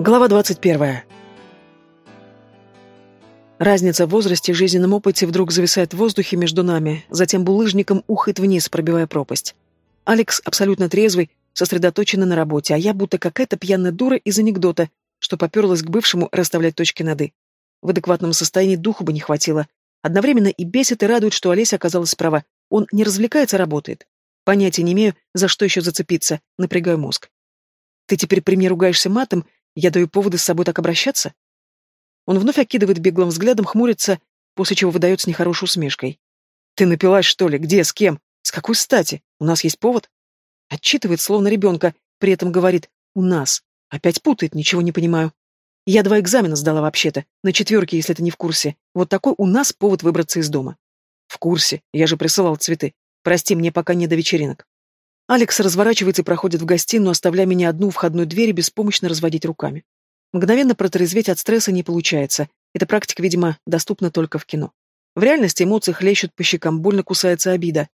Глава 21. Разница в возрасте и жизненном опыте вдруг зависает в воздухе между нами, затем булыжником ухает вниз, пробивая пропасть. Алекс абсолютно трезвый, сосредоточенный на работе, а я будто какая-то пьяная дура из анекдота, что поперлась к бывшему расставлять точки над «и». В адекватном состоянии духу бы не хватило. Одновременно и бесит, и радует, что Олеся оказалась права. Он не развлекается, а работает. Понятия не имею, за что еще зацепиться, напрягаю мозг. Ты теперь при мне ругаешься матом, я даю поводы с собой так обращаться? Он вновь окидывает беглым взглядом, хмурится, после чего выдает с нехорошей усмешкой. Ты напилась, что ли? Где? С кем? С какой стати? У нас есть повод? Отчитывает, словно ребенка, при этом говорит «у нас». Опять путает, ничего не понимаю. Я два экзамена сдала вообще-то, на четверке, если ты не в курсе. Вот такой у нас повод выбраться из дома. В курсе, я же присылал цветы. Прости, мне пока не до вечеринок. Алекс разворачивается и проходит в гостиную, оставляя меня одну у входной двери беспомощно разводить руками. Мгновенно протрезветь от стресса не получается. Эта практика, видимо, доступна только в кино. В реальности эмоции хлещут по щекам, больно кусается обида.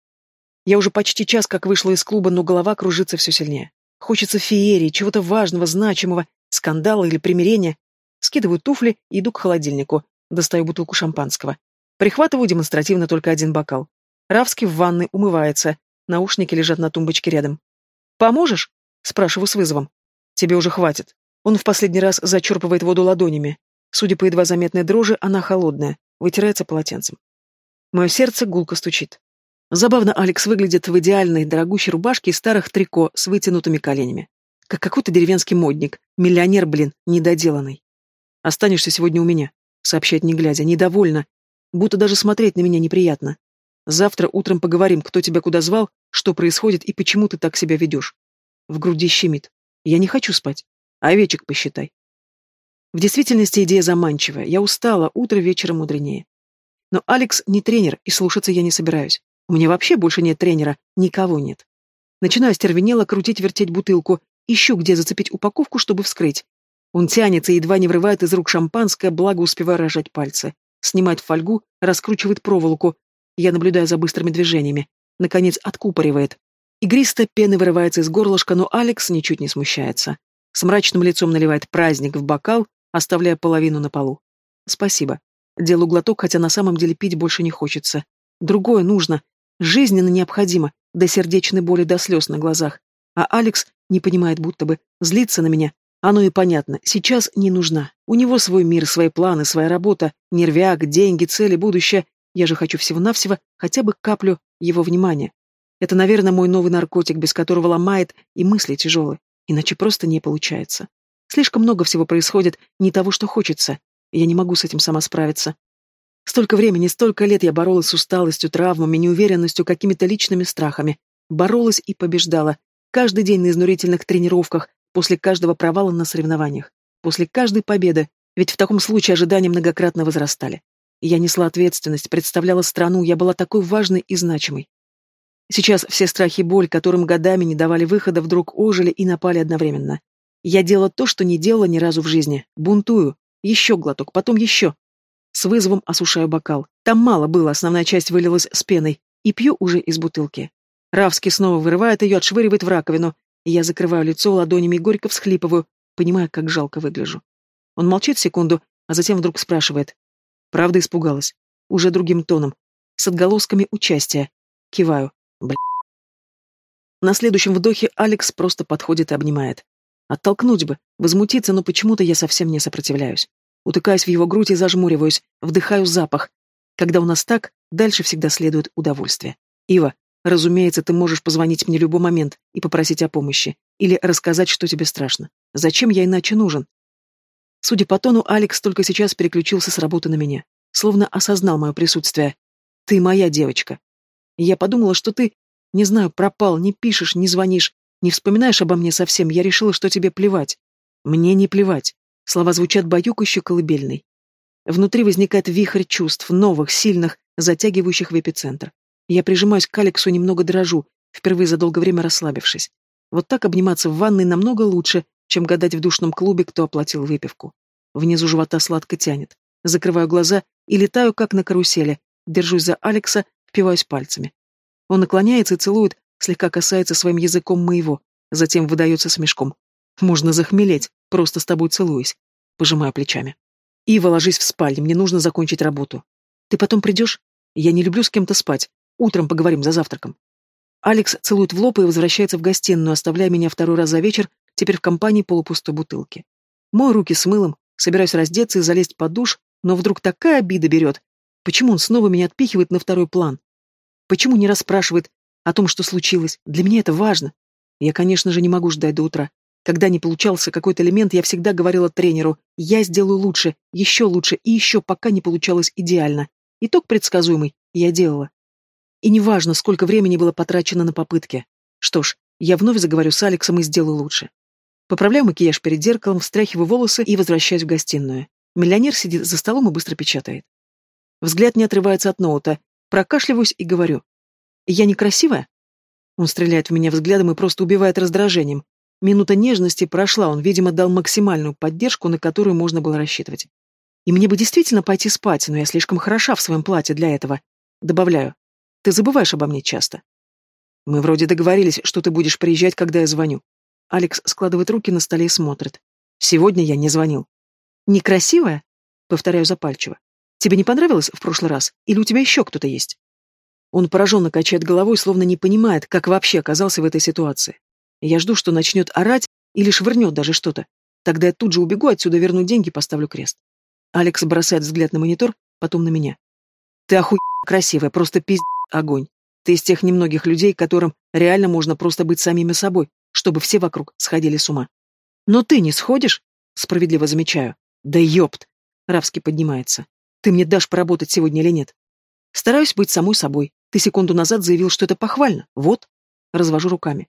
Я уже почти час как вышла из клуба, но голова кружится все сильнее. Хочется феерии, чего-то важного, значимого, скандала или примирения. Скидываю туфли и иду к холодильнику. Достаю бутылку шампанского. Прихватываю демонстративно только один бокал. Равский в ванной умывается. Наушники лежат на тумбочке рядом. «Поможешь?» — спрашиваю с вызовом. «Тебе уже хватит». Он в последний раз зачерпывает воду ладонями. Судя по едва заметной дрожи, она холодная, вытирается полотенцем. Мое сердце гулко стучит. Забавно Алекс выглядит в идеальной, дорогущей рубашке и старых трико с вытянутыми коленями. Как какой-то деревенский модник. Миллионер, блин, недоделанный. «Останешься сегодня у меня», — сообщает не глядя, недовольно. Будто даже смотреть на меня неприятно. Завтра утром поговорим, кто тебя куда звал, что происходит и почему ты так себя ведешь. В груди щемит. Я не хочу спать. Овечек посчитай. В действительности идея заманчивая. Я устала, утро вечером мудренее. Но Алекс не тренер, и слушаться я не собираюсь. У меня вообще больше нет тренера, никого нет. Начинаю стервенело крутить-вертеть бутылку, ищу, где зацепить упаковку, чтобы вскрыть. Он тянется и едва не врывает из рук шампанское, благо успевая рожать пальцы. Снимает фольгу, раскручивает проволоку, я наблюдаю за быстрыми движениями. Наконец откупоривает. Игристая пена вырывается из горлышка, но Алекс ничуть не смущается. С мрачным лицом наливает праздник в бокал, оставляя половину на полу. Спасибо. Делаю глоток, хотя на самом деле пить больше не хочется. Другое нужно. Жизненно необходимо. До сердечной боли, до слез на глазах. А Алекс не понимает, будто бы злится на меня. Оно и понятно. Сейчас не нужна. У него свой мир, свои планы, своя работа, нервяк, деньги, цели, будущее. Я же хочу всего-навсего хотя бы каплю его внимания. Это, наверное, мой новый наркотик, без которого ломает и мысли тяжелые. Иначе просто не получается. Слишком много всего происходит, не того, что хочется. И я не могу с этим сама справиться. Столько времени, столько лет я боролась с усталостью, травмами, неуверенностью, какими-то личными страхами. Боролась и побеждала. Каждый день на изнурительных тренировках, после каждого провала на соревнованиях, после каждой победы, ведь в таком случае ожидания многократно возрастали. Я несла ответственность, представляла страну, я была такой важной и значимой. Сейчас все страхи и боль, которым годами не давали выхода, вдруг ожили и напали одновременно. Я делала то, что не делала ни разу в жизни. Бунтую. Еще глоток, потом еще. С вызовом осушаю бокал. Там мало было, основная часть вылилась с пеной. И пью уже из бутылки. Равский снова вырывает ее, отшвыривает в раковину. Я закрываю лицо ладонями и горько всхлипываю, понимая, как жалко выгляжу. Он молчит секунду, а затем вдруг спрашивает. Правда испугалась. Уже другим тоном. С отголосками участия. Киваю. Бля. На следующем вдохе Алекс просто подходит и обнимает. Оттолкнуть бы, возмутиться, но почему-то я совсем не сопротивляюсь. Утыкаюсь в его грудь и зажмуриваюсь, вдыхаю запах. Когда у нас так, дальше всегда следует удовольствие. Ива, разумеется, ты можешь позвонить мне в любой момент и попросить о помощи. Или рассказать, что тебе страшно. Зачем я иначе нужен? Судя по тону, Алекс только сейчас переключился с работы на меня. Словно осознал мое присутствие. «Ты моя девочка». я подумала, что ты, не знаю, пропал, не пишешь, не звонишь, не вспоминаешь обо мне совсем. Я решила, что тебе плевать. Мне не плевать. Слова звучат баюкающе колыбельной. Внутри возникает вихрь чувств, новых, сильных, затягивающих в эпицентр. Я прижимаюсь к Алексу, немного дрожу, впервые за долгое время расслабившись. Вот так обниматься в ванной намного лучше, чем гадать в душном клубе, кто оплатил выпивку. Внизу живота сладко тянет. Закрываю глаза и летаю, как на карусели. Держусь за Алекса, впиваюсь пальцами. Он наклоняется и целует, слегка касается своим языком моего, затем выдается смешком. Можно захмелеть, просто с тобой целуюсь. Пожимаю плечами. Ива, ложись в спальне, мне нужно закончить работу. Ты потом придешь? Я не люблю с кем-то спать. Утром поговорим за завтраком. Алекс целует в лоб и возвращается в гостиную, оставляя меня второй раз за вечер, теперь в компании полупустой бутылки. Мой руки с мылом, собираюсь раздеться и залезть под душ, но вдруг такая обида берет. Почему он снова меня отпихивает на второй план? Почему не расспрашивает о том, что случилось? Для меня это важно. Я, конечно же, не могу ждать до утра. Когда не получался какой-то элемент, я всегда говорила тренеру, я сделаю лучше, еще лучше и еще, пока не получалось идеально. Итог предсказуемый, я делала. И неважно, сколько времени было потрачено на попытки. Что ж, я вновь заговорю с Алексом и сделаю лучше. Поправляю макияж перед зеркалом, встряхиваю волосы и возвращаюсь в гостиную. Миллионер сидит за столом и быстро печатает. Взгляд не отрывается от ноута. Прокашливаюсь и говорю. «Я некрасивая?» Он стреляет в меня взглядом и просто убивает раздражением. Минута нежности прошла, он, видимо, дал максимальную поддержку, на которую можно было рассчитывать. И мне бы действительно пойти спать, но я слишком хороша в своем платье для этого. Добавляю. Ты забываешь обо мне часто. Мы вроде договорились, что ты будешь приезжать, когда я звоню. Алекс складывает руки на столе и смотрит. Сегодня я не звонил. Некрасивая? Повторяю запальчиво. Тебе не понравилось в прошлый раз? Или у тебя еще кто-то есть? Он пораженно качает головой, словно не понимает, как вообще оказался в этой ситуации. Я жду, что начнет орать или швырнет даже что-то. Тогда я тут же убегу отсюда, верну деньги, поставлю крест. Алекс бросает взгляд на монитор, потом на меня. Ты охуенно красивая, просто пиздец огонь. Ты из тех немногих людей, которым реально можно просто быть самими собой, чтобы все вокруг сходили с ума. Но ты не сходишь? Справедливо замечаю. Да ёпт! Равский поднимается. Ты мне дашь поработать сегодня или нет? Стараюсь быть самой собой. Ты секунду назад заявил, что это похвально. Вот. Развожу руками.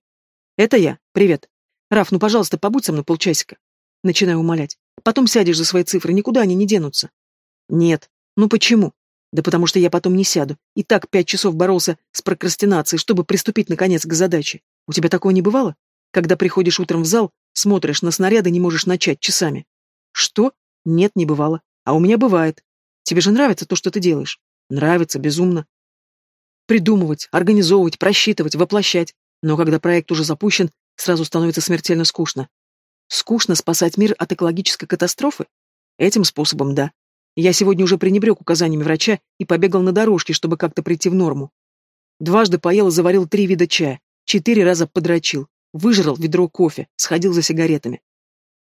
«Это я. Привет. Раф, ну, пожалуйста, побудь со мной полчасика». Начинаю умолять. «Потом сядешь за свои цифры, никуда они не денутся». «Нет. Ну почему?» «Да потому что я потом не сяду. И так пять часов боролся с прокрастинацией, чтобы приступить, наконец, к задаче. У тебя такого не бывало? Когда приходишь утром в зал, смотришь на снаряды, не можешь начать часами». «Что? Нет, не бывало. А у меня бывает. Тебе же нравится то, что ты делаешь?» «Нравится, безумно. Придумывать, организовывать, просчитывать, воплощать. Но когда проект уже запущен, сразу становится смертельно скучно. Скучно спасать мир от экологической катастрофы? Этим способом, да. Я сегодня уже пренебрег указаниями врача и побегал на дорожке, чтобы как-то прийти в норму. Дважды поел и заварил три вида чая, четыре раза подрочил, выжрал ведро кофе, сходил за сигаретами.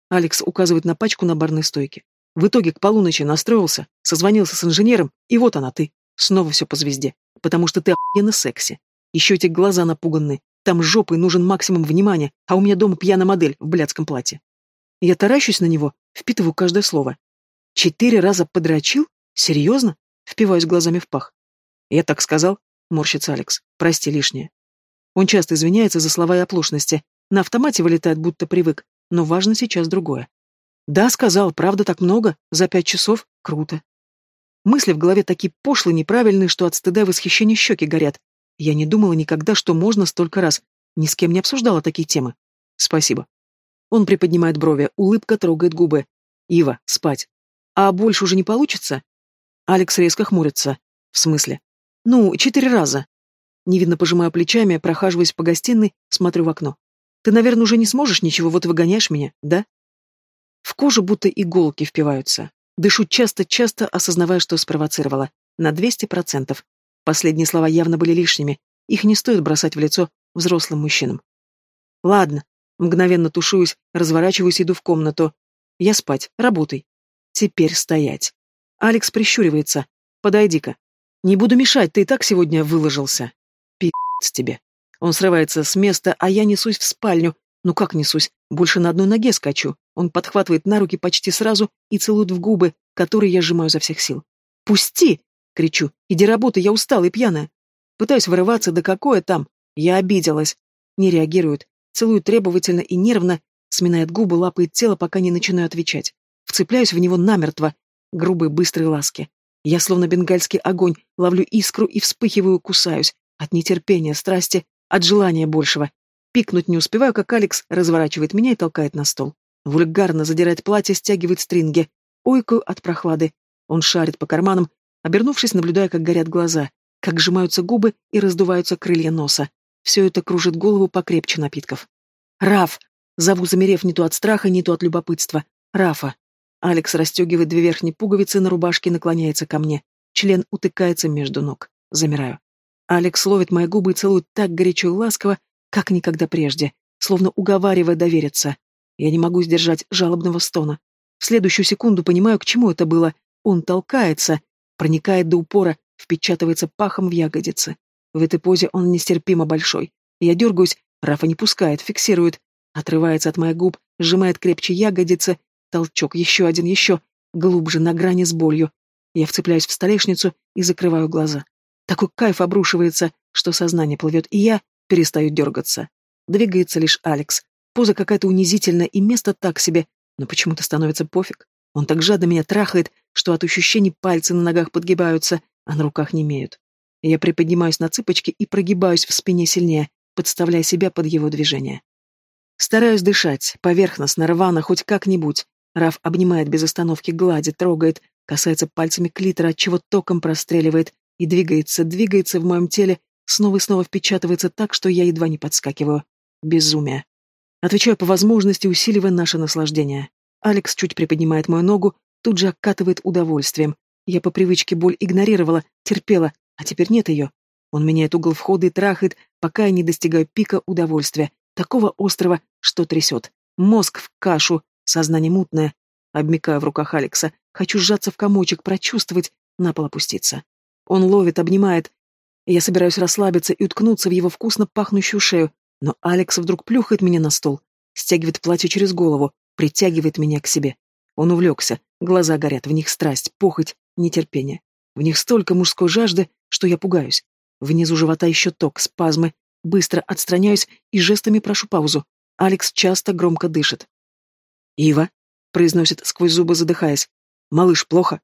Алекс указывает на пачку на барной стойке. В итоге к полуночи настроился, созвонился с инженером, и вот она ты. Снова все по звезде. Потому что ты охуенно секси. Еще эти глаза напуганные, там жопой нужен максимум внимания, а у меня дома пьяная модель в блядском платье. Я таращусь на него, впитываю каждое слово. Четыре раза подрочил? Серьезно? Впиваюсь глазами в пах. Я так сказал? Морщится Алекс. Прости лишнее. Он часто извиняется за слова и оплошности. На автомате вылетает, будто привык. Но важно сейчас другое. Да, сказал, правда так много? За пять часов? Круто. Мысли в голове такие пошлые, неправильные, что от стыда и восхищения щеки горят. Я не думала никогда, что можно столько раз. Ни с кем не обсуждала такие темы. Спасибо. Он приподнимает брови, улыбка трогает губы. Ива, спать. А больше уже не получится? Алекс резко хмурится. В смысле? Ну, четыре раза. Невидно пожимаю плечами, прохаживаясь по гостиной, смотрю в окно. Ты, наверное, уже не сможешь ничего, вот выгоняешь меня, да? В кожу будто иголки впиваются. Дышу часто-часто, осознавая, что спровоцировала. На двести процентов. Последние слова явно были лишними. Их не стоит бросать в лицо взрослым мужчинам. Ладно. Мгновенно тушуюсь, разворачиваюсь, иду в комнату. Я спать, работай. Теперь стоять. Алекс прищуривается. Подойди-ка. Не буду мешать, ты и так сегодня выложился. Пи***ц тебе. Он срывается с места, а я несусь в спальню. Ну как несусь? Больше на одной ноге скачу. Он подхватывает на руки почти сразу и целует в губы, которые я сжимаю за всех сил. «Пусти!» Кричу. «Иди работай, я устала и пьяная». Пытаюсь вырываться, да какое там? Я обиделась. Не реагирует. Целую требовательно и нервно, сминает губы, лапает тело, пока не начинаю отвечать. Вцепляюсь в него намертво. Грубые, быстрые ласки. Я словно бенгальский огонь, ловлю искру и вспыхиваю, кусаюсь. От нетерпения, страсти, от желания большего. Пикнуть не успеваю, как Алекс разворачивает меня и толкает на стол. Вульгарно задирает платье, стягивает стринги. Ойкаю от прохлады. Он шарит по карманам, Обернувшись, наблюдая, как горят глаза, как сжимаются губы и раздуваются крылья носа. Все это кружит голову покрепче напитков. «Раф!» Зову, замерев не то от страха, не то от любопытства. Рафа. Алекс расстегивает две верхние пуговицы на рубашке и наклоняется ко мне. Член утыкается между ног. Замираю. Алекс ловит мои губы и целует так горячо и ласково, как никогда прежде, словно уговаривая довериться. Я не могу сдержать жалобного стона. В следующую секунду понимаю, к чему это было. Он толкается, проникает до упора, впечатывается пахом в ягодицы. В этой позе он нестерпимо большой. Я дергаюсь, Рафа не пускает, фиксирует, отрывается от моих губ, сжимает крепче ягодицы, толчок, еще один, еще, глубже, на грани с болью. Я вцепляюсь в столешницу и закрываю глаза. Такой кайф обрушивается, что сознание плывет, и я перестаю дергаться. Двигается лишь Алекс. Поза какая-то унизительная, и место так себе, но почему-то становится пофиг. Он так жадно меня трахает, что от ощущений пальцы на ногах подгибаются, а на руках не имеют. Я приподнимаюсь на цыпочки и прогибаюсь в спине сильнее, подставляя себя под его движение. Стараюсь дышать, поверхностно, рвано, хоть как-нибудь. Раф обнимает без остановки, гладит, трогает, касается пальцами клитора, чего током простреливает, и двигается, двигается в моем теле, снова и снова впечатывается так, что я едва не подскакиваю. Безумие. Отвечаю по возможности, усиливая наше наслаждение. Алекс чуть приподнимает мою ногу, тут же окатывает удовольствием. Я по привычке боль игнорировала, терпела, а теперь нет ее. Он меняет угол входа и трахает, пока я не достигаю пика удовольствия, такого острого, что трясет. Мозг в кашу, сознание мутное. Обмикаю в руках Алекса, хочу сжаться в комочек, прочувствовать, на пол опуститься. Он ловит, обнимает. Я собираюсь расслабиться и уткнуться в его вкусно пахнущую шею, но Алекс вдруг плюхает меня на стол, стягивает платье через голову, притягивает меня к себе. Он увлекся, глаза горят, в них страсть, похоть, нетерпение. В них столько мужской жажды, что я пугаюсь. Внизу живота еще ток, спазмы. Быстро отстраняюсь и жестами прошу паузу. Алекс часто громко дышит. «Ива», — произносит сквозь зубы, задыхаясь. «Малыш, плохо?»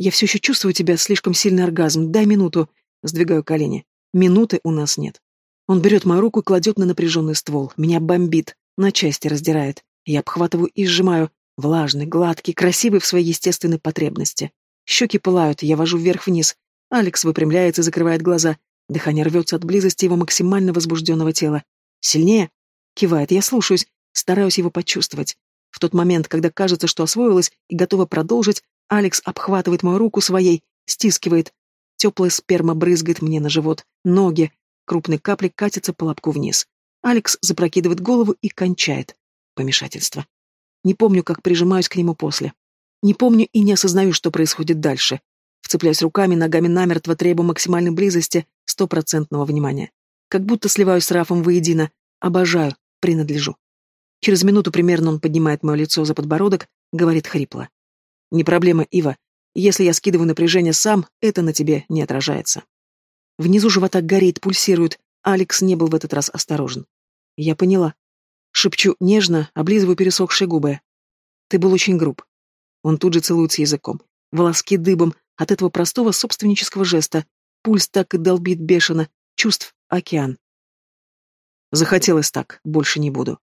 «Я все еще чувствую тебя, слишком сильный оргазм. Дай минуту». Сдвигаю колени. Минуты у нас нет. Он берет мою руку и кладет на напряженный ствол. Меня бомбит, на части раздирает. Я обхватываю и сжимаю. Влажный, гладкий, красивый в своей естественной потребности. Щеки пылают, я вожу вверх-вниз. Алекс выпрямляется и закрывает глаза. Дыхание рвется от близости его максимально возбужденного тела. «Сильнее?» Кивает, я слушаюсь, стараюсь его почувствовать. В тот момент, когда кажется, что освоилась и готова продолжить, Алекс обхватывает мою руку своей, стискивает. Теплая сперма брызгает мне на живот, ноги. Крупные капли катятся по лобку вниз. Алекс запрокидывает голову и кончает. Помешательство. Не помню, как прижимаюсь к нему после. Не помню и не осознаю, что происходит дальше. Вцепляюсь руками, ногами намертво, требуя максимальной близости, стопроцентного внимания. Как будто сливаюсь с Рафом воедино. Обожаю, принадлежу. Через минуту примерно он поднимает мое лицо за подбородок, говорит хрипло. «Не проблема, Ива. Если я скидываю напряжение сам, это на тебе не отражается». Внизу живота горит, пульсирует. Алекс не был в этот раз осторожен. Я поняла. Шепчу нежно, облизываю пересохшие губы. Ты был очень груб. Он тут же целуется языком. Волоски дыбом от этого простого собственнического жеста. Пульс так и долбит бешено. Чувств — океан. Захотелось так, больше не буду.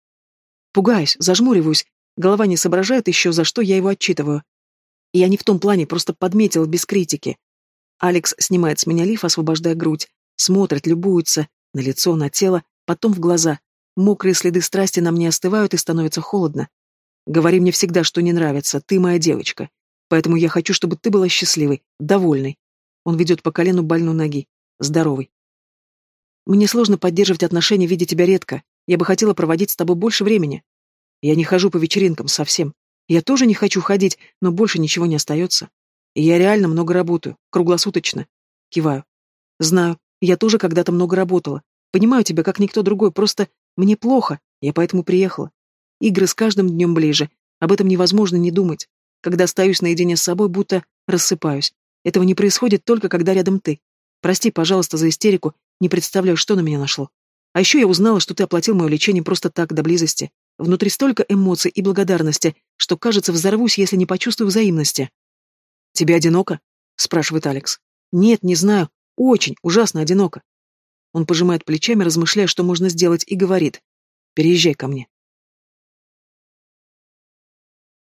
Пугаюсь, зажмуриваюсь. Голова не соображает еще, за что я его отчитываю. Я не в том плане, просто подметил без критики. Алекс снимает с меня лиф, освобождая грудь. Смотрит, любуется. На лицо, на тело, потом в глаза. Мокрые следы страсти на мне остывают и становится холодно. Говори мне всегда, что не нравится, ты моя девочка. Поэтому я хочу, чтобы ты была счастливой, довольной. Он ведет по колену больной ноги. Здоровый. Мне сложно поддерживать отношения, видя тебя редко. Я бы хотела проводить с тобой больше времени. Я не хожу по вечеринкам совсем. Я тоже не хочу ходить, но больше ничего не остается. И я реально много работаю, круглосуточно. Киваю. Знаю, я тоже когда-то много работала. Понимаю тебя, как никто другой, просто мне плохо, я поэтому приехала. Игры с каждым днем ближе. Об этом невозможно не думать. Когда остаюсь наедине с собой, будто рассыпаюсь. Этого не происходит только, когда рядом ты. Прости, пожалуйста, за истерику. Не представляю, что на меня нашло. А еще я узнала, что ты оплатил мое лечение просто так, до близости. Внутри столько эмоций и благодарности, что, кажется, взорвусь, если не почувствую взаимности. «Тебе одиноко?» — спрашивает Алекс. «Нет, не знаю. Очень, ужасно одиноко». Он пожимает плечами, размышляя, что можно сделать, и говорит. «Переезжай ко мне».